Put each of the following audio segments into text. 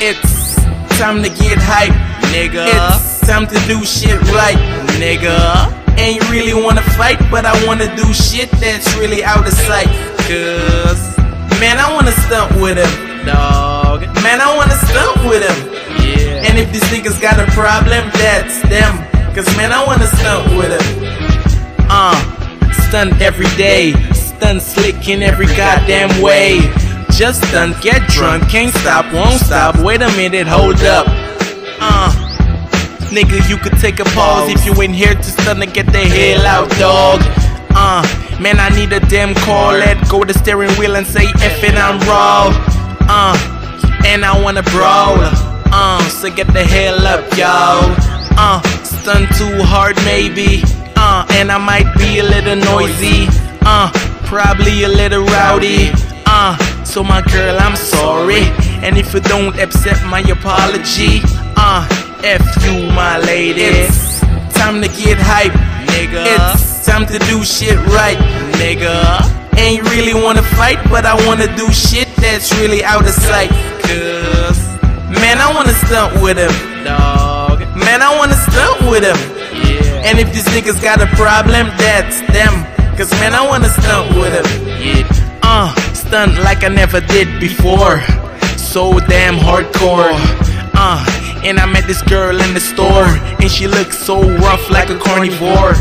It's time to get hype, nigga. It's time to do shit right, nigga. Ain't really wanna fight, but I wanna do shit that's really out of sight. Cause, man, I wanna stunt with him, dog. Man, I wanna stunt with him. Yeah. And if these niggas got a problem, that's them. Cause man, I wanna stunt with him. Uh, stunt every day. Stunt slick in every goddamn way. Just stunt, get drunk, can't stop, won't stop. Wait a minute, hold up. Uh, nigga, you could take a pause if you ain't here to stunt and get the hell out, dog. Uh, man, I need a damn call. Let go the steering wheel and say F it, I'm raw. Uh, and I wanna brawl. Uh, so get the hell up, y'all. Uh, stun too hard, maybe. Uh, and I might be a little noisy. Uh, probably a little rowdy. Uh, so my girl, I'm sorry. And if you don't accept my apology, uh, F you, my lady. It's time to get hype, nigga. It's time to do shit right, nigga. Ain't really wanna fight, but I wanna do shit that's really out of sight. Cause, man, I wanna stunt with him, dog. Man, I wanna stunt with him. Yeah. And if these niggas got a problem, that's them. Cause man, I wanna stunt with him. Yeah. Uh, stunt like I never did before. So damn hardcore. Uh, and I met this girl in the store, and she looked so rough like a carnivore.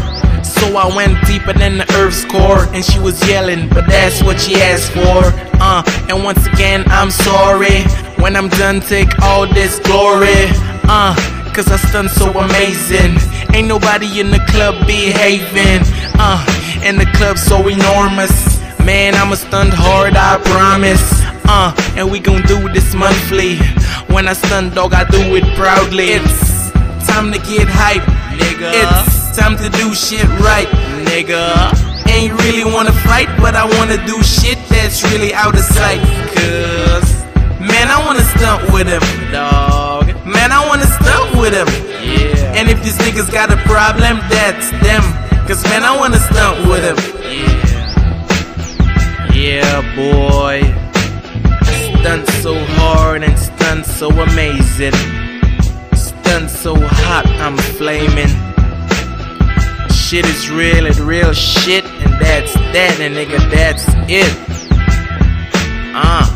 So I went deeper than the earth's core, and she was yelling, but that's what she asked for. Uh, and once again, I'm sorry. When I'm done, take all this glory. Uh, cause I stunned so amazing. Ain't nobody in the club behaving. Uh, and the club so enormous. Man, I'ma stunt hard, I promise. Uh, and we gon' do this monthly. When I stunt, dog, I do it proudly. It's time to get hype, nigga. It's time to do shit right, nigga. Ain't really wanna fight, but I wanna do shit that's really out of sight. Cause, man, I wanna stunt with him, dog. Man, I wanna stunt with him. Yeah. And if these niggas got a problem, that's them. Cause man, I wanna stunt with him. Yeah. Boy. Stunt so hard and stunt so amazing. Stunt so hot, I'm flaming. Shit is real and real shit, and that's that, and nigga, that's it. Uh.